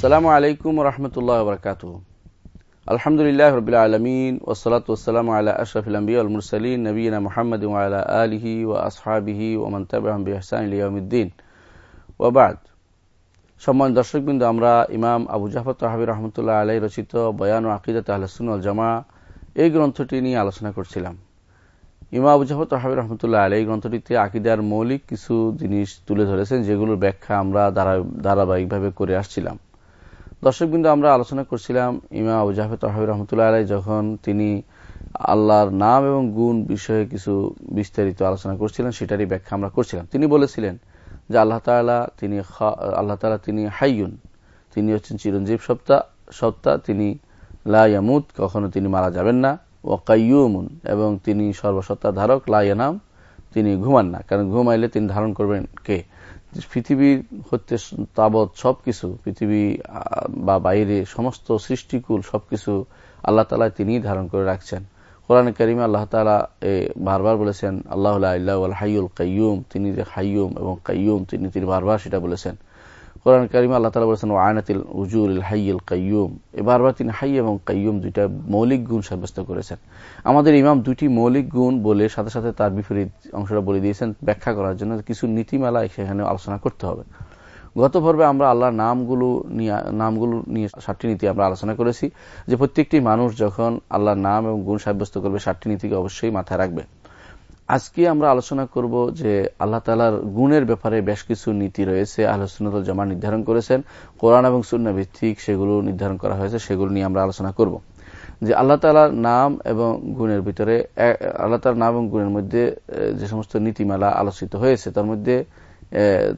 আসসালামু আলাইকুম রহমতুল্লাহ বরকাত আলহামদুলিল্লাহ রবিল আলমিন ওসলাত ওসালাম আল্লাহ আশরফুল আম্বি আল মুরসালিন নবীনা মোহাম্মদ আল্লাহ আলহি ও আসহাবিহি ও মন্তবাহসানুদ্দিন ওবাদ সম্মান দর্শকবৃন্দ, আমরা ইমাম আবু জাফর তাহাবি রহমতুল্লাহ আলাই রচিত বয়ান ও আকিদত আহসুন জামা এই গ্রন্থটি নিয়ে আলোচনা করছিলাম। ইমা আবু জাফর তাহাবি রহমতুল্লাহ আলাই গ্রন্থটিতে আকিদার মৌলিক কিছু জিনিস তুলে ধরেছেন, যেগুলোর ব্যাখ্যা আমরা ধারাবাহিকভাবে করে আসছিলাম। দর্শকবৃন্দ, আমরা আলোচনা করছিলাম ইমা আবু জাফর তাহাবি রহমতুল্লাহ আলাই যখন তিনি আল্লাহর নাম এবং গুণ বিষয়ে কিছু বিস্তারিত আলোচনা করছিলেন, সেটারই ব্যাখ্যা আমরা করছিলাম। তিনি বলেছিলেন যে আল্লাহ তালা তিনি আল্লাহ তালা তিনি হাইয়ুন, তিনি হচ্ছেন চিরঞ্জীব সত্তা সত্তা, তিনি লায়ামুদ কখনো তিনি মারা যাবেন না ও কাইয়ুমুন, এবং তিনি সর্বসত্তা ধারক লায়ানাম তিনি ঘুমান না। কারণ ঘুমাইলে তিনি ধারণ করবেন কে? পৃথিবীর হচ্ছে তাবৎ সবকিছু, পৃথিবী বা বাইরে সমস্ত সৃষ্টিকুল সবকিছু আল্লাহ তালা তিনি ধারণ করে রাখছেন। কোরআন করিম আল্লাহ তালা বারবার বলেছেন, আল্লাহ হাইউল কাইয়ুম তিনি যে হাইয়ুম এবং কাইয়ুম তিনি তিনি বারবার সেটা বলেছেন। কোরআন করিমে আল্লাহ তালা বলেছেন আয়নাতিল উজুল হাইয়ুল কাইয়ুম এ বারবার তিনি হাই এবং কাইয়ুম দুইটা মৌলিক গুণ সাব্যস্ত করেছেন। আমাদের ইমাম দুটি মৌলিক গুণ বলে সাথে সাথে তার বিপরীত অংশটা বলে দিয়েছেন, ব্যাখ্যা করার জন্য কিছু নীতিমালা সেখানে আলোচনা করতে হবে। গত পর্বে আমরা আল্লাহর নামগুলো নিয়ে নামগুলো নিয়ে সাতটি নীতি আমরা আলোচনা করেছি, যে প্রত্যেকটি মানুষ যখন আল্লাহর নাম এবং গুণ সাব্যস্ত করবে, সাতটি নীতিকে অবশ্যই মাথায় রাখবে। আজকে আমরা আলোচনা করব যে আল্লাহ তালার গুণের ব্যাপারে বেশ কিছু নীতি রয়েছে আলোচনা তো জমা নির্ধারণ করেছেন। কোরআন এবং সুন্না ভিত্তিক সেগুলো নির্ধারণ করা হয়েছে, সেগুলো নিয়ে আমরা আলোচনা করব। যে আল্লাহ তালার নাম এবং গুণের ভিতরে আল্লাহ তালার নাম এবং গুণের মধ্যে যে সমস্ত নীতিমালা আলোচিত হয়েছে, তার মধ্যে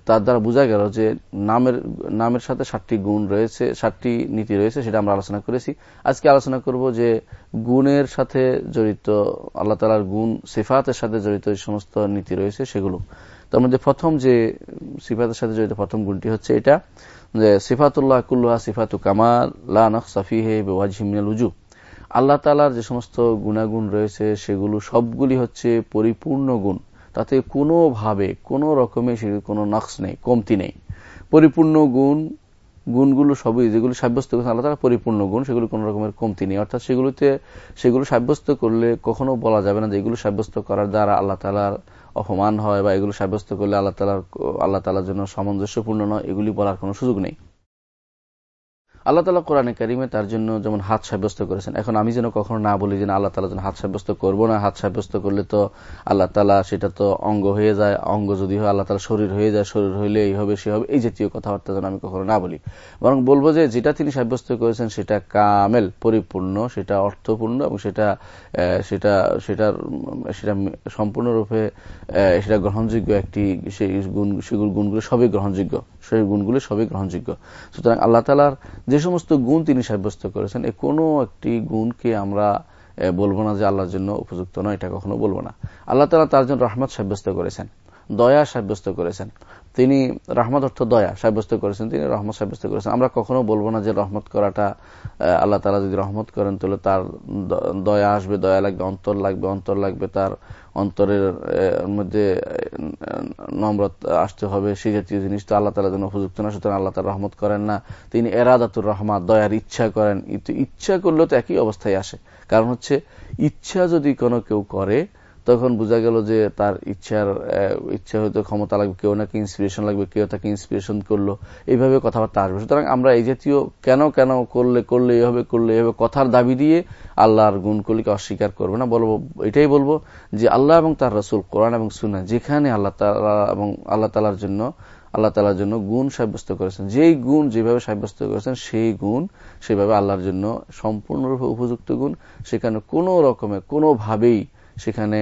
তার দ্বারা বোঝা গেল যে নামের নামের সাথে ষাটটি গুণ রয়েছে ষাটটি নীতি রয়েছে, সেটা আমরা আলোচনা করেছি। আজকে আলোচনা করব যে গুণের সাথে জড়িত, আল্লাহ তালার গুণ সিফাতের সাথে জড়িত সমস্ত নীতি রয়েছে সেগুলো। তার মধ্যে প্রথম যে সিফাতের সাথে জড়িত প্রথম গুণটি হচ্ছে এটা, যে সিফাতুল্লাহ কুল্লাহ সিফাতু কামাল লানক সাফিহে ওয়াজিমিনাল উজু। আল্লাহ তালার যে সমস্ত গুণাগুণ রয়েছে, সেগুলো সবগুলি হচ্ছে পরিপূর্ণ গুণ। তাতে কোনোভাবে কোনো রকমের কোনো নকশ নেই, কমতি নেই। পরিপূর্ণ গুণ, গুণগুলো সবই, যেগুলো সাব্যস্ত করেছেন আল্লাহ তালা পরিপূর্ণ গুণ, সেগুলো কোনো রকমের কমতি নেই। অর্থাৎ সেগুলোতে, সেগুলো সাব্যস্ত করলে কখনো বলা যাবে না যে এগুলো সাব্যস্ত করার দ্বারা আল্লাহ তালার অপমান হয় বা এগুলো সাব্যস্ত করলে আল্লাহ তালার আল্লাহ তালার জন্য সামঞ্জস্যপূর্ণ নয়। এগুলি বলার কোনো সুযোগ নেই। আল্লাহ তালা কোরআনে কারিমে তার জন্য যেমন হাত সাব্যস্ত করেছেন, এখন আমি যেন কখনো না বলি যে আল্লাহ তালা যেন হাত সাব্যস্ত করব না, হাত সাব্যস্ত করলে তো আল্লাহ তালা সেটা তো অঙ্গ হয়ে যায়, অঙ্গ যদি হয় আল্লাহ তালা শরীর হয়ে যায়, শরীর হইলে এই হবে, সে হবে, এই জাতীয় কথাবার্তা যেন আমি কখনো না বলি। বরং বলব যে যেটা তিনি সাব্যস্ত করেছেন সেটা কামেল, পরিপূর্ণ, সেটা অর্থপূর্ণ এবং সেটা সেটা সেটার সেটা সম্পূর্ণরূপে সেটা গ্রহণযোগ্য একটি, সেই গুণ, সেগুলো গুণগুলো সবই গ্রহণযোগ্য। সেই গুণগুলো সবই গ্রহণযোগ্য। সুতরাং আল্লাহ তালার যে সমস্ত গুণ তিনি সাব্যস্ত করেছেন, এ কোনো একটি গুণকে আমরা বলব না যে আল্লাহর জন্য উপযুক্ত নয়, এটা কখনো বলব না। আল্লাহ তালা তার জন্য রহমত সাব্যস্ত করেছেন। দয়া সাব্যস্ত করেছেন। তিনি রহমত অর্থ দয়া সাব্যস্ত করেছেন, তিনি রহমত সাব্যস্ত করেছেন। আমরা কখনো বলব না যে রহমত করাটা আল্লাহ তালা যদি রহমত করেন, তাহলে তার দয়া আসবে, দয়া লাগবে, অন্তর লাগবে অন্তর লাগবে, তার অন্তরের মধ্যে নম্রত আসতে হবে সেই জাতীয় জিনিস তো আল্লাহ তালা যেন উপযুক্ত না, সুতরাং আল্লাহ তালা রহমত করেন না। তিনি এরাদাতুর রহমাত দয়ার ইচ্ছা করেন। ইচ্ছা করলেও তো একই অবস্থায় আসে। কারণ হচ্ছে, ইচ্ছা যদি কোনো কেউ করে তখন বোঝা গেল যে তার ইচ্ছার ইচ্ছা হয়তো ক্ষমতা লাগবে, কেউ নাকি ইন্সপিরেশন লাগবে, কেউ তাকে ইন্সপিরেশন করল। এইভাবে কথাবার্তা আসবে। সুতরাং আমরা এই জাতীয় কেন কেন করলে করলে, এভাবে করলে, এভাবে কথার দাবি দিয়ে আল্লাহর গুণগুলিকে অস্বীকার করবে না। বলব, এটাই বলব যে আল্লাহ এবং তার রসুল কোরআন এবং সুনা যেখানে আল্লাহ তালা এবং আল্লাহ তালার জন্য, আল্লাহ তালার জন্য গুণ সাব্যস্ত করেছেন। যেই গুণ যেভাবে সাব্যস্ত করেছেন, সেই গুণ সেভাবে আল্লাহর জন্য সম্পূর্ণরূপে উপযুক্ত গুণ। সেখানে কোনো রকমে, কোনোভাবেই সেখানে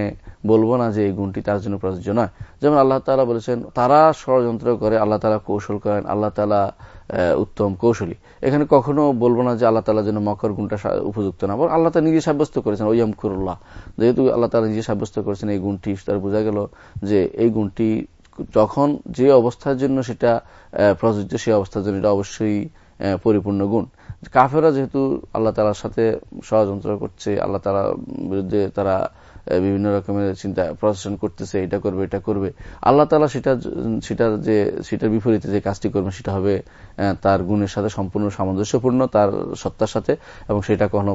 বলব না যে এই গুণটি তার জন্য প্রযোজ্য নয়। যেমন আল্লাহ তালা বলেছেন, তারা ষড়যন্ত্র করে আল্লাহ তালা কৌশল করেন, আল্লাহ তালা উত্তম কৌশলী। এখানে কখনো বলব না যে আল্লাহ তালার জন্য মকর গুণটা উপযুক্ত না। বরং আল্লাহ তালা নিজে সাব্যস্ত করেছেন ওয়াম খুরুল্লাহ যেহেতু আল্লাহ তালা নিজে সাব্যস্ত করেছেন এই গুণটি তার বোঝা গেল যে এই গুণটি যখন যে অবস্থার জন্য সেটা প্রযোজ্য সেই অবস্থার জন্য এটা অবশ্যই পরিপূর্ণ গুণ। কাফেরা যেহেতু আল্লাহ তালার সাথে ষড়যন্ত্র করছে, আল্লাহ তালার বিরুদ্ধে তারা বিভিন্ন রকমের চিন্তা, প্রশাসন করতেছে, এটা করবে এটা করবে। আল্লাহ তালা সেটা সেটা যে, সেটার বিপরীতে যে কাজটি করবে, সেটা হবে তার গুণের সাথে সম্পূর্ণ সামঞ্জস্যপূর্ণ, তার সত্তার সাথে, এবং সেটা কোনো,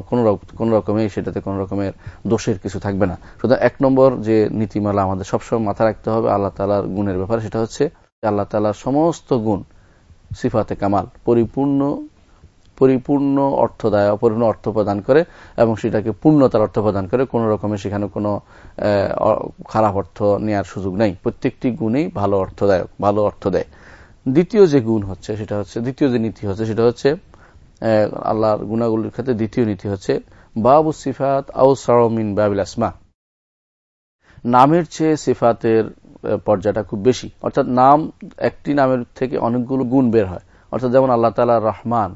কোন রকমে সেটাতে কোন রকমের দোষের কিছু থাকবে না। সুতরাং এক নম্বর যে নীতিমালা আমাদের সবসময় মাথা রাখতে হবে আল্লাহ তালার গুণের ব্যাপারে, সেটা হচ্ছে আল্লাহ তালার সমস্ত গুণ, সিফাতে কামাল, পরিপূর্ণ পরিপূর্ণ অর্থদায় অপরিপূর্ণ অর্থ প্রদান করে এবং সেটাকে পূর্ণতার অর্থ প্রদান করে, কোন রকমের সেখানে কোনো খারাপ অর্থ নেওয়ার সুযোগ নেই। প্রত্যেকটি গুণেই ভালো অর্থদায়ক, ভালো অর্থ দেয়। দ্বিতীয় যে গুণ হচ্ছে, সেটা হচ্ছে, দ্বিতীয় যে নীতি হচ্ছে, সেটা হচ্ছে আল্লাহর গুণাগুলির ক্ষেত্রে দ্বিতীয় নীতি হচ্ছে, বাবু সিফাত আউ সারমিন বাবিল আসমা। নামের চেয়ে সিফাতের পর্যায়টা খুব বেশি। অর্থাৎ নাম, একটি নামের থেকে অনেকগুলো গুণ বের হয়। অর্থাৎ যেমন আল্লাহ তালা রহমান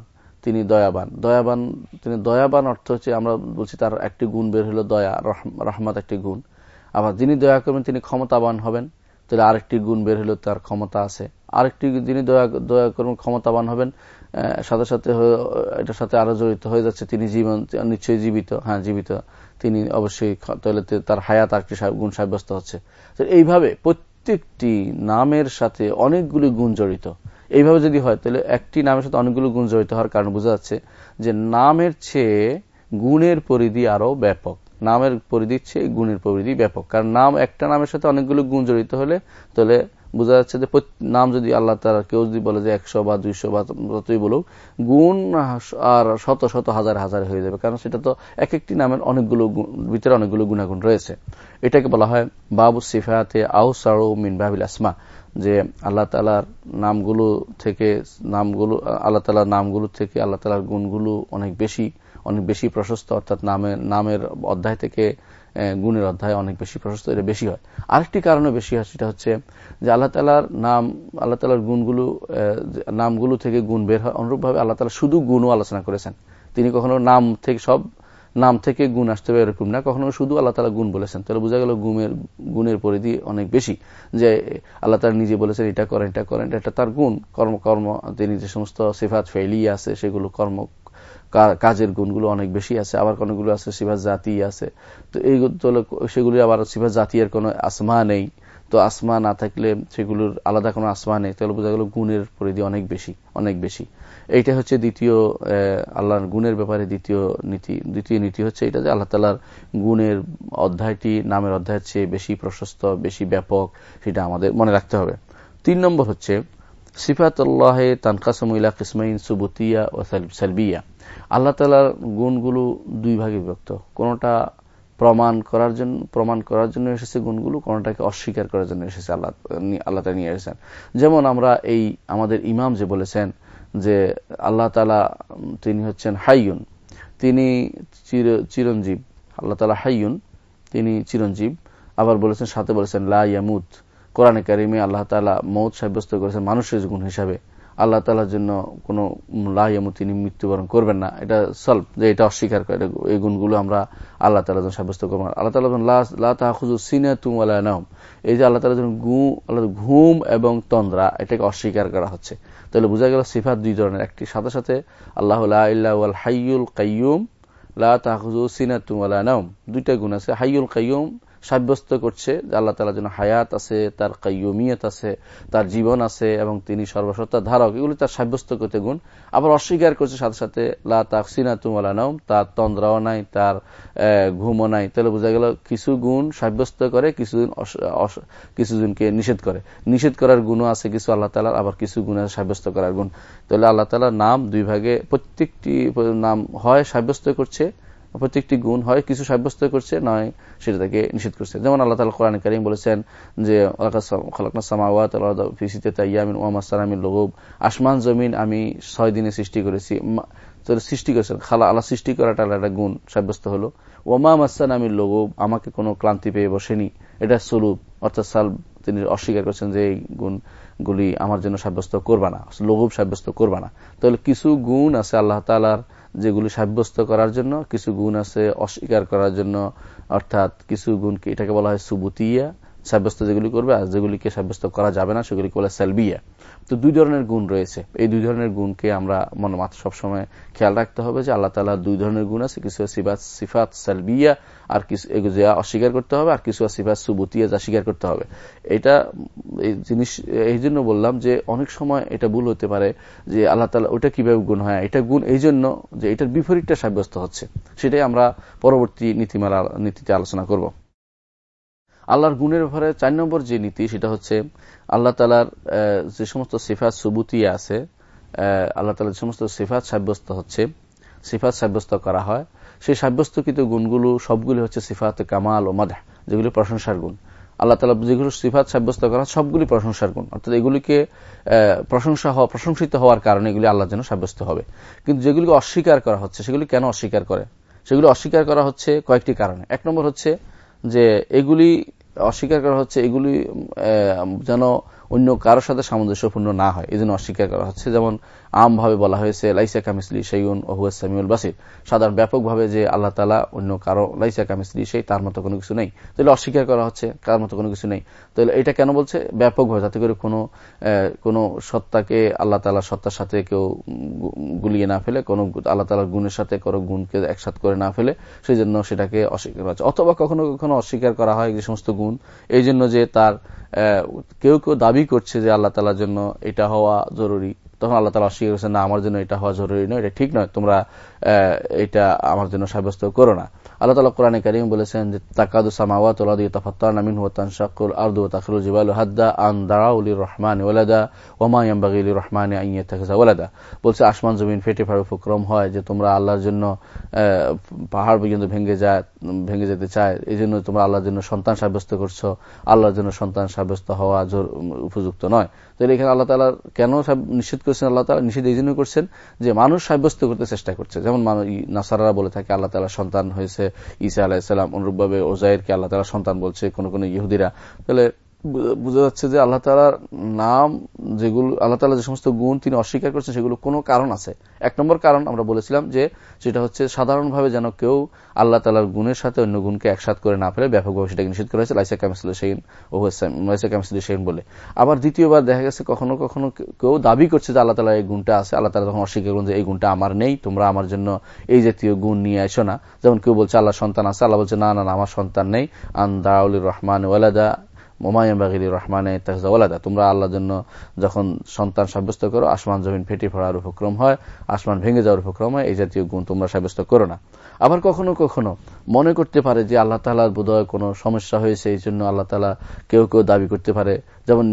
তিনি দয়াবান। দয়াবান, তিনি দয়াবান অর্থ হচ্ছে আমরা বলছি তার একটি গুণ বের হলো দয়া রহমত একটি গুণ। আবার যিনি দয়া করবেন তিনি ক্ষমতাবান হবেন, তাহলে আরেকটি গুণ বের হলো তার ক্ষমতা আছে। আরেকটি যিনি দয়া দয়া করবেন, ক্ষমতাবান হবেন সাথে সাথে এটার সাথে আরও জড়িত হয়ে যাচ্ছে, তিনি জীবন, নিশ্চয়ই জীবিত হ্যাঁ জীবিত। তিনি অবশ্যই তাহলে তার হায়াত আরেকটি গুণ সাব্যস্ত হচ্ছে। তো এইভাবে প্রত্যেকটি নামের সাথে অনেকগুলি গুণ জড়িত। এইভাবে যদি হয়, তাহলে একটি নামের সাথে অনেকগুলো গুণ জড়িত হওয়ার কারণ বোঝা যাচ্ছে যে নামের চেয়ে গুণের পরিধি আরও ব্যাপক। নামের পরিধির চেয়ে গুণের পরিধি ব্যাপক। কারণ নাম, একটা নামের সাথে অনেকগুলো গুণ জড়িত হলে, তাহলে বোঝা যাচ্ছে যে নাম যদি আল্লাহ তারা কেউ যদি বলে যে একশো বা দুইশো বা যতই বলুক, গুণ আর শত শত হাজার হাজার হয়ে যাবে। কারণ সেটা তো এক একটি নামের অনেকগুলো ভিতরে অনেকগুলো গুণাগুণ রয়েছে। এটাকে বলা হয় বাবু সিফাতে আউ সারো মিন বাবিল আসমা। যে আল্লাহ তালার নামগুলো থেকে নামগুলো, আল্লাহ তালার নামগুলো থেকে আল্লাহ তালার গুণগুলো অনেক বেশি অনেক বেশি প্রশস্ত, অর্থাৎ নামের নামের অধ্যায় থেকে গুণের অধ্যায় অনেক বেশি প্রশস্ত, এটা বেশি হয়। আরেকটি কারণে বেশি হয় সেটা হচ্ছে যে আল্লাহ তালার নাম, আল্লাহ তালার গুণগুলো নামগুলো থেকে গুণ বের হয়। অনুরূপভাবে আল্লাহ তালা শুধু গুণও আলোচনা করেছেন। তিনি কখনো নাম থেকে সব নাম থেকে গুণ আসতে হবে এরকম না। কখনো শুধু আল্লাহ তালা গুণ বলেছেন। তাহলে বোঝা গেল গুণের গুণের পরিধি অনেক বেশি। যে আল্লাহ তালা নিজে বলেছেন, এটা করেন এটা করেন। এটা তার গুণ। কর্ম কর্ম, তিনি যে সমস্ত সেফাত ফেলি আছে, সেগুলো কর্ম কাজের গুণগুলো অনেক বেশি আছে। আবার কোনগুলো আছে সিফাত জাতি আছে। তো এই সেগুলি আবার সিফাত জাতির কোনো আসমা নেই। তো আসমা না থাকলে সেগুলোর আলাদা কোনো আসমা নেই। তাহলে বোঝা গেল গুণের পরিধি অনেক বেশি অনেক বেশি। এইটা হচ্ছে দ্বিতীয় আল্লাহর গুণের ব্যাপারে দ্বিতীয় নীতি দ্বিতীয় নীতি হচ্ছে এটা যে আল্লাহ তালার গুণের অধ্যায়টি, নামের অধ্যায়ের চেয়ে বেশি প্রশস্ত, বেশি ব্যাপক, সেটা আমাদের মনে রাখতে হবে। তিন নম্বর হচ্ছে, সিফাতুল্লাহে তানকাসমুল্লাহ কিসমাইন সুবতিয়া ও সালবিয়া। আল্লাহ তালার গুণগুলো দুই ভাগে বিভক্ত। কোনটা প্রমাণ করার জন্য, প্রমাণ করার জন্য এসেছে গুণগুলো, কোনটাকে অস্বীকার করার জন্য এসেছে আল্লাহ আল্লাহ তালা নিয়ে এসেছেন। যেমন আমরা এই, আমাদের ইমাম যে বলেছেন যে আল্লাহ তালা তিনি হচ্ছেন হাইয়ুন। তিনি চিরঞ্জীব। আল্লাহ তালা হাইয়ুন, তিনি চিরঞ্জীব। আবার বলেছেন, সাথে বলেছেন, লা ইয়ামুদ কোরআনে কারিমে আল্লাহ তালা মৌত সাব্যস্ত করেছেন মানুষের গুণ হিসাবে। আল্লাহ তালার জন্য কোন লাইয়ামু তিনি মৃত্যুবরণ করবেন না। এটা সলভ যে এটা অস্বীকার করে। এই গুণগুলো আমরা আল্লাহ তালা জন্য সাব্যস্ত করব। আল্লাহ তালা তাহুজু সিনে তুম আল্লাহ নাম এই যে আল্লাহ তালার জন্য ঘুম এবং তন্দ্রা, এটাকে অস্বীকার করা হচ্ছে। তাহলে বোঝা গেল সিফাত দুই ধরনের। একটি সাথে সাথে আল্লাহ হাইয়ুল কাইয়ুম, লা তাহুজু সিনা তুম আল্লাহ নাম দুইটা গুণ আছে, হাইয়ুল কাইয়ুম সাব্যস্ত করছে যে আল্লাহ তালার জন্য হায়াত আছে, তার কাইয়মিয়ত আছে, তার জীবন আছে এবং তিনি সর্বসত্তার ধারক। এগুলি তার সাব্যস্ত করতে গুণ। আবার অস্বীকার করছে সাথে সাথে, লা তাকসিনা তুমালা নাম তার তন্দ্রাও নাই, তার ঘুমও নাই। তাহলে বোঝা গেল কিছু গুণ সাব্যস্ত করে কিছুদিন কিছুজনকে নিষেধ করে। নিষেধ করার গুণও আছে কিছু আল্লাহ তালার আবার কিছু গুণ আছে সাব্যস্ত করার গুণ। তাহলে আল্লাহ তালার নাম দুই ভাগে, প্রত্যেকটি নাম হয় সাব্যস্ত করছে। প্রত্যেকটি গুণ হয়, কিছু সাব্যস্ত করছে, নয় সেটা তাকে নিষেধ করছে। যেমন আল্লাহ তালা কোরআন করিম বলেছেন যে আসমান, জমিন আমি ছয় দিনে সৃষ্টি করেছি। সৃষ্টি করেছেন। খালা, আল্লাহ সৃষ্টি করাটা একটা গুণ, সাব্যস্ত হলো। ওমা মাসান আমি লোগব। আমাকে কোনো ক্লান্তি পেয়ে বসেনি। এটা সলুপ অর্থাৎ সাল তিনি অস্বীকার করছেন যে, এই গুণগুলি আমার জন্য সাব্যস্ত করবা না। লঘুব সাব্যস্ত করবা না। তাহলে কিছু গুণ আছে আল্লাহ তালার যেগুলি সাব্যস্ত করার জন্য, কিছু গুণ আছে অস্বীকার করার জন্য, অর্থাৎ কিছু গুণকে এটাকে বলা হয় সুবুতিয়া। সাব্যস্ত যেগুলি করবে আর যেগুলিকে সাব্যস্ত করা যাবে না, সেগুলিকে বলে সালবিয়া। তো দুই ধরনের গুণ রয়েছে। এই দুই ধরনের গুণকে আমরা মনে মাত্র সবসময় খেয়াল রাখতে হবে যে আল্লাহ তালা দুই ধরনের গুণ আছে, কিছু সিফাত সিফাত, সালবিয়া, আর কিছু যা অস্বীকার করতে হবে, আর কিছু সিফাত, সুবুতিয়া যা স্বীকার করতে হবে। এটা এই জিনিস, এই জন্য বললাম যে অনেক সময় এটা ভুল হতে পারে যে আল্লাহ তালা ওটা কীভাবে গুণ হয়, এটা গুণ এই জন্য যে এটার বিপরীতটা সাব্যস্ত হচ্ছে। সেটাই আমরা পরবর্তী নীতিমালা, নীতিতে আলোচনা করব। আল্লাহর গুণের ব্যাপারে চার নম্বর যে নীতি, সেটা হচ্ছে আল্লাহ তালার যে সমস্ত সিফাত সুবুতি আছে আল্লাহ তালার যে সমস্ত সিফাত সাব্যস্ত হচ্ছে, সিফাত সাব্যস্ত করা হয়, সেই সাব্যস্তকৃত গুণগুলো সবগুলি হচ্ছে সিফাত কামাল ও মাদাহ, যেগুলি প্রশংসার গুণ। আল্লাহ তালা যেগুলো সিফাত সাব্যস্ত করা সবগুলি প্রশংসার গুণ। অর্থাৎ এগুলিকে প্রশংসা হওয়া, প্রশংসিত হওয়ার কারণে এগুলি আল্লাহর যেন সাব্যস্ত হবে। কিন্তু যেগুলিকে অস্বীকার করা হচ্ছে, সেগুলি কেন অস্বীকার করে? সেগুলি অস্বীকার করা হচ্ছে কয়েকটি কারণে। এক নম্বর হচ্ছে যে এগুলি অস্বীকার করা হচ্ছে এগুলি যেন অন্য কারোর সাথে সামঞ্জস্যপূর্ণ না হয়। এই জন্য অস্বীকার করা হচ্ছে। যেমন আমভাবে বলা হয়েছে, লাইসা কামিসলি সেইউন ওহুয়া সামিউল বাসির। সাধারণ ব্যাপকভাবে যে আল্লাহ তালা অন্য কারও লাইসা কামিসলি সেই তার মতো কোনো কিছু নেই। তাহলে অস্বীকার করা হচ্ছে, কার মতো কোনো কিছু নেই। তাহলে এটা কেন বলছে? ব্যাপকভাবে, যাতে করে কোনো কোনো সত্তাকে আল্লাহ তালার সত্তার সাথে কেউ গুলিয়ে না ফেলে, কোনো আল্লাহ তালার গুণের সাথে কোনো গুণকে একসাথ করে না ফেলে সেই জন্য সেটাকে অস্বীকার করা হচ্ছে। অথবা কখনো কখনো অস্বীকার করা হয় যে সমস্ত গুণ এই জন্য যে তার কেউ কেউ দাবি করছে যে আল্লাহ তালার জন্য এটা হওয়া জরুরি। তখন আল্লাহ তালা অস্বীকার না, আমার জন্য এটা হওয়া জরুরি নয়, এটা ঠিক নয়, তোমরা এটা আমার জন্য সাব্যস্ত করো না। আল্লাহ তালা বলেছেন যে রহমান ওলাদা রহমান আসমান জমিন ফেটে ফাড়ে উপক্রম হয় যে, তোমরা আল্লাহর জন্য পাহাড় পর্যন্ত ভেঙে যায় ভেঙে যেতে চায় এই জন্য তোমরা আল্লাহর জন্য সন্তান সাব্যস্ত করছ, আল্লাহর জন্য সন্তান সাব্যস্ত হওয়া উপযুক্ত নয়। তাহলে এখানে আল্লাহ তালার কেন নিষেধ করছেন? আল্লাহ তালা নিষেধ এই জন্য করছেন যে, মানুষ সাব্যস্ত করতে চেষ্টা করছে। যেমন নাসারা বলে থাকে, আল্লাহ তালা সন্তান হয়েছে ঈসা আলাহিসাল্লাম অনুরূপভাবে ওজাইরকে আল্লাহ তালা সন্তান বলছে কোন কোন ইহুদিরা। তাহলে বোঝা যাচ্ছে যে আল্লাহ তালার নাম যেগুলো, আল্লাহ তালা যে সমস্ত গুণ তিনি অস্বীকার করছেন, সেগুলো কোনো কারণ আছে। এক নম্বর কারণ আমরা বলেছিলাম যে, সেটা হচ্ছে সাধারণভাবে যেন কেউ আল্লাহ তালার গুণের সাথে অন্য গুণকে একসাথ করে না ফেলে, ব্যাপকভাবে সেটাকে নিষেধ করা হয়েছে। লাইসা সেইন ও লাইসা কামিসুল বলে। আবার দ্বিতীয়বার দেখা গেছে কখনো কখনো কেউ দাবি করছে যে আল্লাহ তালা এই গুণটা আছে। আল্লাহ তালা তখন অস্বীকার করুন যে এই গুণটা আমার নেই, তোমরা আমার জন্য এই জাতীয় গুণ নিয়ে আসো না। যেমন কেউ বলছে আল্লাহ সন্তান আছে, আল্লাহ বলছে, না না আমার সন্তান নেই। আন দাউলির রহমান ওয়ালাদা মোমায়াবাগিরি রহমানে তাহজাওয়ালাদা তোমরা আল্লাহর জন্য যখন সন্তান সাব্যস্ত করো, আসমান জমিন ফেটে ফোড়ার উপক্রম হয়, আসমান ভেঙে যাওয়ার উপক্রম হয়, এই জাতীয় গুণ তোমরা সাব্যস্ত করো না। আবার কখনো কখনো মনে করতে পারে যে আল্লাহ তালার বোধহয় কোনো সমস্যা হয়েছে, এই জন্য আল্লাহ তালা কেউ কেউ দাবি করতে পারে। যেমন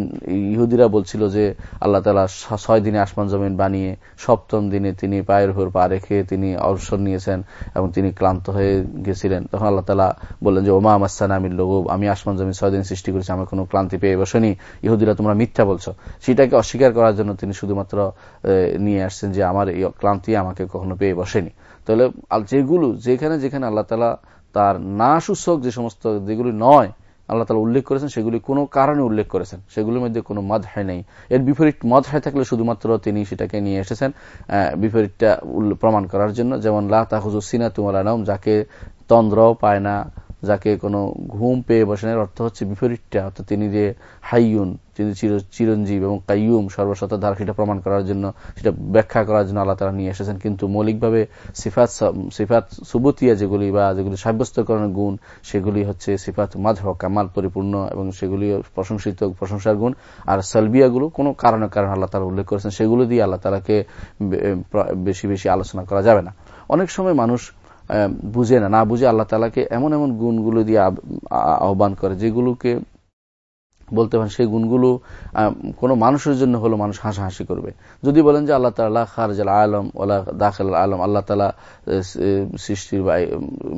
ইহুদিরা বলছিল যে আল্লাহ তালা ছয় দিনে আসমান জমিন বানিয়ে, সপ্তম দিনে তিনি পায়ের উপর পা রেখে তিনি অবসর নিয়েছেন এবং তিনি ক্লান্ত হয়ে গেছিলেন। তখন আল্লাহ তালা বললেন যে, ওমা আমাস্তান আমি লোগব, আমি আসমান জমিন ছয় দিন সৃষ্টি করেছি, আমার কোনো ক্লান্তি পেয়ে বসেনি। ইহুদিরা তোমরা মিথ্যা বলছো। সেটাকে অস্বীকার করার জন্য তিনি শুধুমাত্র নিয়ে আসছেন যে, আমার এই ক্লান্তি আমাকে কখনো পেয়ে বসেনি। তাহলে যেগুলো, যেখানে যেখানে আল্লাহ তালা তার না সূচক যে সমস্ত যেগুলি নয়, আল্লাহ তালা উল্লেখ করেছেন, সেগুলি কোনো কারণে উল্লেখ করেছেন। সেগুলির মধ্যে কোনো মদ হয় নেই। এর বিপরীত মদ হয় থাকলে শুধুমাত্র তিনি সেটাকে নিয়ে এসেছেন বিপরীতটা প্রমাণ করার জন্য। যেমন লাহ তাহুজুসিনা তুমার নাম যাকে তন্দ্রও পায় না যাকে কোনো ঘুম পেয়ে বসেন এর অর্থ হচ্ছে বিপরীতটা। অর্থাৎ তিনি যে হাইয়ুন, তিনি চিরঞ্জীব এবং কাইয়ুম, সর্বসত্তা ধারা প্রমাণ করার জন্য, সেটা ব্যাখ্যা করার জন্য আল্লাহ তারা নিয়ে এসেছেন। কিন্তু মৌলিকভাবে সিফাত সিফাত সুবতিয়া যেগুলি বা যেগুলি সাব্যস্তকরণের গুণ, সেগুলি হচ্ছে সিফাত মাধ কামাল, পরিপূর্ণ এবং সেগুলি প্রশংসিত, প্রশংসার গুণ। আর সালবিয়াগুলো কোনো কারণে কারণ আল্লাহ তালা উল্লেখ করেছেন, সেগুলো দিয়ে আল্লাহ তালাকে বেশি বেশি আলোচনা করা যাবে না। অনেক সময় মানুষ বুঝে না না বুঝে আল্লাহ তালাকে এমন এমন গুণগুলো দিয়ে আহ্বান করে যেগুলোকে বলতে পারেন সেই গুণগুলো কোনো মানুষের জন্য হলো মানুষ হাসাহাসি করবে। যদি বলেন যে আল্লাহ তালা খারজাল আলম ওলা দাখেল আলম, আল্লাহ তালা সৃষ্টির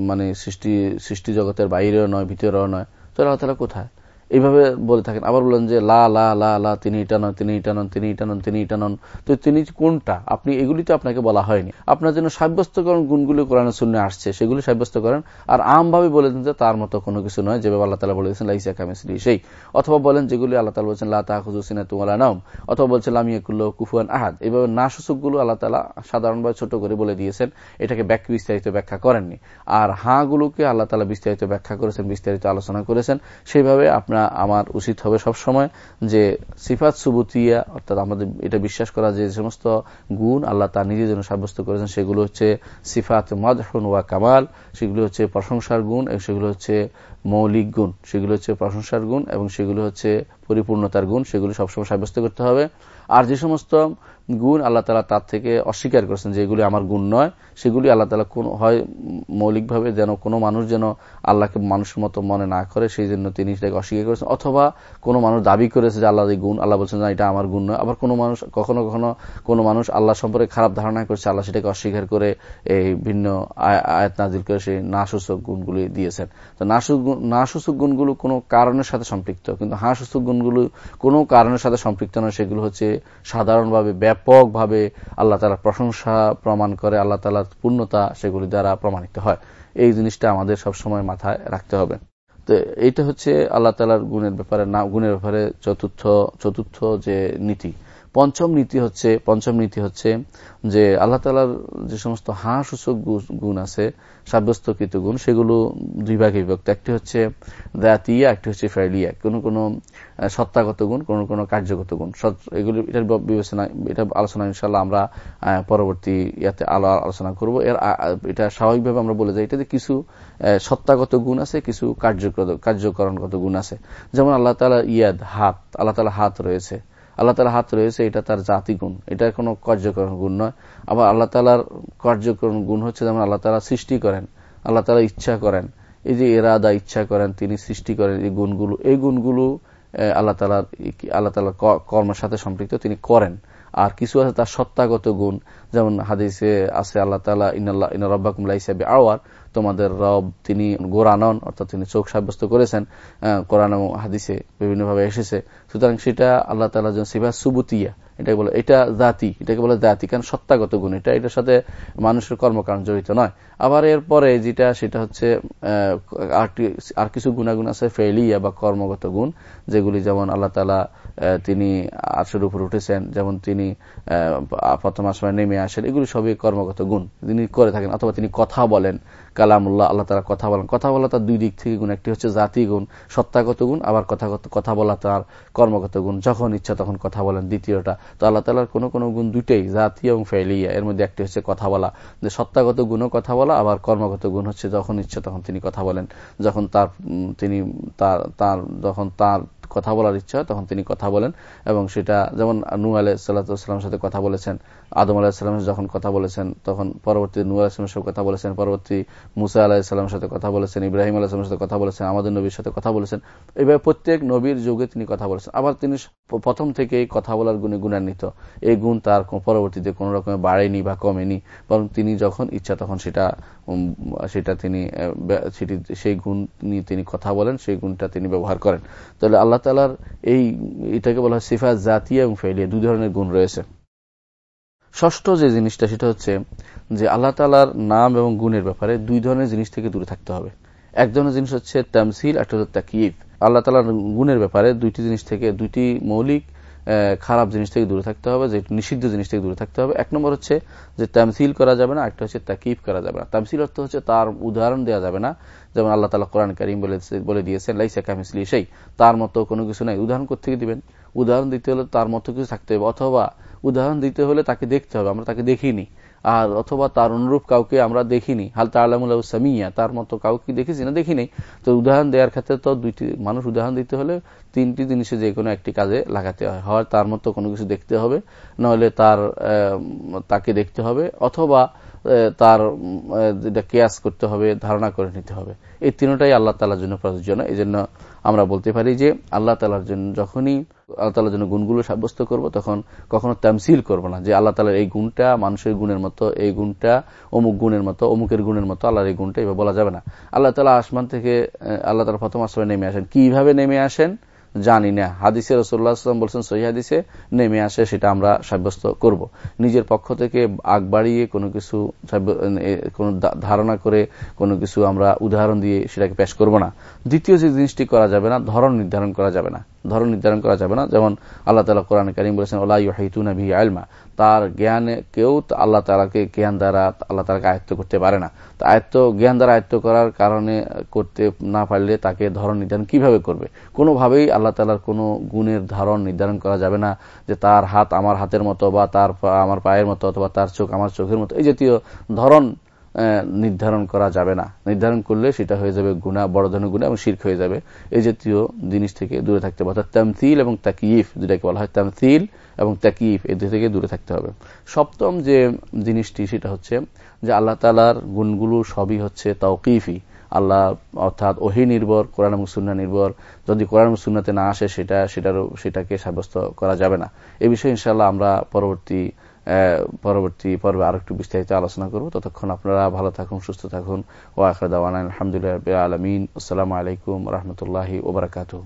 মানে সৃষ্টি সৃষ্টি জগতের বাইরেও নয়, ভিতরেও নয় তো আল্লাহ তালা কোথায়? এইভাবে বলে থাকেন। আবার বলেন যে, লা লা লা লা, তিনি এটা নন, তিনি এটা নন, তিনি এটা নন, তিনি এটা নন। তো তিনি কোনটা? আপনি এগুলি তো আপনাকে বলা হয়নি। আপনার জন্য সাব্যস্তকরণ গুণগুলি কোরআন শূন্য আসছে, সেগুলি সাব্যস্ত করেন। আর আমভাবে বলে দেন যে, তার মতো কোনো কিছু নয়, যেভাবে আল্লাহ তালা বলেছেন লাইসা কামিসলি সেই। অথবা বলেন যেগুলি আল্লাহ তালা বলছেন, লা তাহুসিনা তুমালা নাম অথবা বলছেন লামিয়াকুল্ল কুফুয়ান আহাদ। এইভাবে না সূচকগুলো আল্লাহ তালা সাধারণভাবে ছোট করে বলে দিয়েছেন। এটাকে ব্যাখ্যা বিস্তারিত ব্যাখ্যা করেননি। আর হাঁগুলোকে আল্লাহ তালা বিস্তারিত ব্যাখ্যা করেছেন, বিস্তারিত আলোচনা করেছেন। সেইভাবে আপনার আমরা আমার উচিত হবে সব সময় যে সিফাত সুবুতিয়া, অর্থাৎ আমাদের এটা বিশ্বাস করা যে সমস্ত গুণ আল্লাহ তার নিজের জন্য সাব্যস্ত করেছেন, সেগুলো হচ্ছে সিফাত মদহন ওয়া কামাল, সেগুলো হচ্ছে প্রশংসার গুণ এবং সেগুলো হচ্ছে মৌলিক গুণ। সেগুলো হচ্ছে প্রশংসার গুণ এবং সেগুলো হচ্ছে পরিপূর্ণতার গুণ, সেগুলো সবসময় সাব্যস্ত করতে হবে। আর যে সমস্ত গুণ আল্লাহ তালা তার থেকে অস্বীকার করেছেন যেগুলি আমার গুণ নয়। সেগুলি আল্লাহ তালা কোন হয় মৌলিকভাবে যেন কোনো মানুষ যেন আল্লাহকে মানুষের মতো মনে না করে, সেই জন্য তিনি সেটাকে অস্বীকার করেছেন। অথবা কোনো মানুষ দাবি করেছে যে আল্লাহ গুণ, আল্লাহ বলছেন, না, এটা আমার গুণ নয়। আবার কোনো মানুষ কখনো কখনো কোনো মানুষ আল্লাহ সম্পর্কে খারাপ ধারণা করেছে, আল্লাহ সেটাকে অস্বীকার করে এই ভিন্ন আয়াত নাজিল করে সেই নাসূচক গুণগুলি দিয়েছেন। তো নাসূচক গুণগুলো কোনো কারণের সাথে সম্পৃক্ত, কিন্তু হাসূচক গুণগুলো কোনো কারণের সাথে সম্পৃক্ত নয়। সেগুলো হচ্ছে সাধারণভাবে ব্যাপকভাবে আল্লাহ তালার প্রশংসা প্রমাণ করে, আল্লাহ তালার পূর্ণতা সেগুলি দ্বারা প্রমাণিত হয়। এই জিনিসটা আমাদের সবসময় মাথায় রাখতে হবে। তো এইটা হচ্ছে আল্লাহ তালার গুণের ব্যাপারে না, গুণের ব্যাপারে চতুর্থ চতুর্থ যে নীতি। পঞ্চম নীতি হচ্ছে, পঞ্চম নীতি হচ্ছে যে আল্লাহ তালার যে সমস্ত হাসূচক গুণ আছে, সাব্যস্তকৃত গুণ, সেগুলো দুই ভাগে বিভক্ত। একটি হচ্ছে দাতিয়া, একটি হচ্ছে ফেলিয়া কোন কোন সত্তাগত গুণ, কোন কোন কার্যগত গুণ। এগুলি, এটার বিবেচনা, এটা আলোচনা ইনশাল্লাহ আমরা পরবর্তী ইয়াতে আলো আলোচনা করব। এর এটা স্বাভাবিকভাবে আমরা বলে যাই, এটাতে কিছু সত্তাগত গুণ আছে, কিছু কার্যকর কার্যকরণগত গুণ আছে। যেমন আল্লাহ তালা ইয়াদ, হাত, আল্লাহ তালা হাত রয়েছে। আল্লাহ তালা হাত রয়েছে, এটা তার জাতি গুণ। এটা কোনো কার্যকরণ গুণ নয়। আবার আল্লাহ তালার কার্যকরণ গুণ হচ্ছে যেমন আল্লাহ তালা সৃষ্টি করেন, আল্লাহ তালা ইচ্ছা করেন। এই যে এরাদা ইচ্ছা করেন, তিনি সৃষ্টি করেন এই গুণগুলো। এই গুণগুলো আল্লাহ তালার আল্লাহ তালার কর্মের সাথে সম্পৃক্ত তিনি করেন। আর কিছু আছে তার সত্তাগত গুণ, যেমন হাদিসে আছে আল্লাহ তালা ইনাল্লাহ ইনা রব্বাকুমলা হিসাবে আওয়ার তোমাদের রব তিনি গোরানন অর্থাৎ তিনি চোখ সাব্যস্ত করেছেন কোরআন হাদিসে বিভিন্নভাবে এসেছে। সুতরাং সেটা আল্লাহ তালা সিভা সুবুতিয়া এটাকে বলে, এটা জাতি, এটাকে বলে জাতি, কারণ সত্তাগত গুণ। এটা, এটার সাথে মানুষের কর্মকাণ্ড জড়িত নয়। আবার এরপরে যেটা, সেটা হচ্ছে আর কিছু গুণাগুণ আছে, ফেলিয়া বা কর্মগত গুণ, যেগুলি যেমন আল্লাহ তালা তিনি আর্শের উপর উঠেছেন, যেমন তিনি প্রথম আসমায় নেমে আসেন, এগুলি সবই কর্মগত গুণ। তিনি করে থাকেন, অথবা তিনি কথা বলেন কালামুল্লাহ, আল্লাহ তালা কথা বলেন। কথা বলা তার দুই দিক থেকে গুণ। একটি হচ্ছে জাতি গুণ, সত্তাগত গুণ, আবার কথাগত, কথা বলা তার কর্মগত গুণ। যখন ইচ্ছা তখন কথা বলেন। দ্বিতীয়টা, তো আল্লাহ তালার কোনো কোনো গুণ দুইটাই, জাতি এবং ফেলিয়া এর মধ্যে একটি হচ্ছে কথা বলা। যে সত্তাগত গুণও কথা বলা, আবার কর্মগত গুণ হচ্ছে যখন ইচ্ছা তখন তিনি কথা বলেন। যখন তার তিনি তার তার, যখন তার কথা বলার ইচ্ছা তখন তিনি কথা বলেন। এবং সেটা, যেমন নু আলাইসাল্লাহামের সাথে কথা বলেছেন। আদম আলাহিসাল্লামের যখন কথা বলেছেন, তখন পরবর্তী নু আলাহিসের সাথে কথা বলেছেন, পরবর্তী মুসা আলাহিসাল্লামের সাথে কথা বলেছেন, ইব্রাহিম আলাহিসের সাথে কথা বলেছেন, আমাদের নবীর সাথে কথা বলেছেন এইভাবে প্রত্যেক নবীর যুগে তিনি কথা বলেছেন। আবার তিনি প্রথম থেকেই কথা বলার গুণে গুণান্বিত। এই গুণ তার পরবর্তীতে কোন রকমের বাড়েনি বা কমেনি, বরং তিনি যখন ইচ্ছা তখন সেটা সেটা তিনি সেই গুণ নিয়ে তিনি কথা বলেন, সেই গুণটা তিনি ব্যবহার করেন। তাহলে আল্লাহ তালার এই, এটাকে বলা হয় সিফা জাতীয় এবং ফেলিয়া দুই ধরনের গুণ রয়েছে। ষষ্ঠ যে জিনিসটা, সেটা হচ্ছে যে আল্লাহ তালার নাম এবং গুণের ব্যাপারে দুই ধরনের জিনিস থেকে দূরে থাকতে হবে। এক ধরনের জিনিস হচ্ছে তামসিল একটা হচ্ছে তাকিফ আল্লাহ তালার গুণের ব্যাপারে দুইটি জিনিস থেকে, দুইটি মৌলিক খারাপ জিনিস থেকে দূরে থাকতে হবে, যে নিষিদ্ধ জিনিস থেকে দূরে থাকতে হবে। এক নম্বর হচ্ছে যে তামসিল করা যাবে না একটা হচ্ছে তাকিফ করা যাবে না। তামসিল অর্থ হচ্ছে তার উদাহরণ দেওয়া যাবে না। যেমন আল্লাহ তালা কোরআন করিম বলে দিয়েছেন, লাইসা কামিসলি সেই তার মতো কোনো কিছু নাই। উদাহরণ করতে দিবেন? উদাহরণ দিতে হলে তার মতো কিছু থাকতে হবে, অথবা উদাহরণ দিতে হলে তাকে দেখতে হবে, আমরা তাকে দেখিনি। আর অথবা তার অনুরূপ কাউকে আমরা দেখিনি। হাল তাল্লাহ সামিয়া, তার মতো কাউকে দেখেছি না, দেখিনি। তো উদাহরণ দেওয়ার ক্ষেত্রে তো দুইটি মানুষ উদাহরণ দিতে হলে তিনটি জিনিসে যে কোনো একটি কাজে লাগাতে হয়। হয় তার মতো কোনো কিছু দেখতে হবে, নহলে তার তাকে দেখতে হবে, অথবা তার যেটা কেয়াস করতে হবে, ধারণা করে নিতে হবে। এই তিনটাই আল্লাহ তালার জন্য প্রযোজ্য না। এই জন্য আমরা বলতে পারি যে আল্লাহ তালার জন্য যখনই আল্লাহ তালার জন্য গুণগুলো সাব্যস্ত করব, তখন কখনো তামসিল করব না যে আল্লাহ তালার এই গুণটা মানুষের গুণের মতো, এই গুণটা অমুক গুণের মতো, অমুকের গুণের মতো, আল্লাহর এই গুণটা এভাবে বলা যাবে না। আল্লাহ তালা আসমান থেকে আল্লাহ তালা প্রথম আসমানে নেমে আসেন। কীভাবে নেমে আসেন? জানি না। হাদিসে রসুল্লাহাম বলছেন, সহি হাদিসে নেমে আসে, সেটা আমরা সাব্যস্ত করব। নিজের পক্ষ থেকে আগ বাড়িয়ে কোনো কিছু কোনো ধারণা করে কোনো কিছু আমরা উদাহরণ দিয়ে সেটাকে পেশ করব না। দ্বিতীয় যে জিনিসটি করা যাবে না ধরন নির্ধারণ করা যাবে না। ধরন নির্ধারণ করা যাবে না। যেমন আল্লাহ তালা কোরআন করিম বলেছেন ওলা ইহিতুনা ভি আলমা তার জ্ঞানে কেউ আল্লাহ তালাকে জ্ঞান দ্বারা আল্লাহ তালাকে আয়ত্ত করতে পারে না। তো আয়ত্ত, জ্ঞান দ্বারা আয়ত্ত করার কারণে করতে না পারলে তাকে ধরন নির্ধারণ কীভাবে করবে? কোনোভাবেই আল্লাহ তালার কোনো গুণের ধারণ নির্ধারণ করা যাবে না যে তার হাত আমার হাতের মতো বা তার আমার পায়ের মতো অথবা তার চোখ আমার চোখের মতো। এই জাতীয় ধরন নির্ধারণ করা যাবে না। নির্ধারণ করলে সেটা হয়ে যাবে গুণা বড় ধরনের গুণা এবং শির্ক হয়ে যাবে। এই জাতীয় জিনিস থেকে দূরে থাকতে হবে। অর্থাৎ তামথিল এবং তাকিফ যেটাকে বলা হয়, তামথিল এবং তাকিফ এ থেকে দূরে থাকতে হবে। সপ্তম যে জিনিসটি, সেটা হচ্ছে যে আল্লাহ তালার গুণগুলো সবই হচ্ছে তাওকিফি। আল্লাহ অর্থাৎ ওহি নির্ভর, কোরআন এবং সুন্না নির্ভর। যদি কোরআন এবং সুন্নাতে না আসে, সেটা, সেটারও, সেটাকে সাব্যস্ত করা যাবে না। এ বিষয়ে ইনশাল্লাহ আমরা পরবর্তী পরবর্তী পর্বে আরও একটু বিস্তারিত আলোচনা করব। ততক্ষণ আপনারা ভালো থাকুন, সুস্থ থাকুন। ও আখরদাওয়ান আলহামদুলিল্লাহ আলমিন। আসসালামু আলাইকুম রহমতুল্লাহি ওবরাকাতু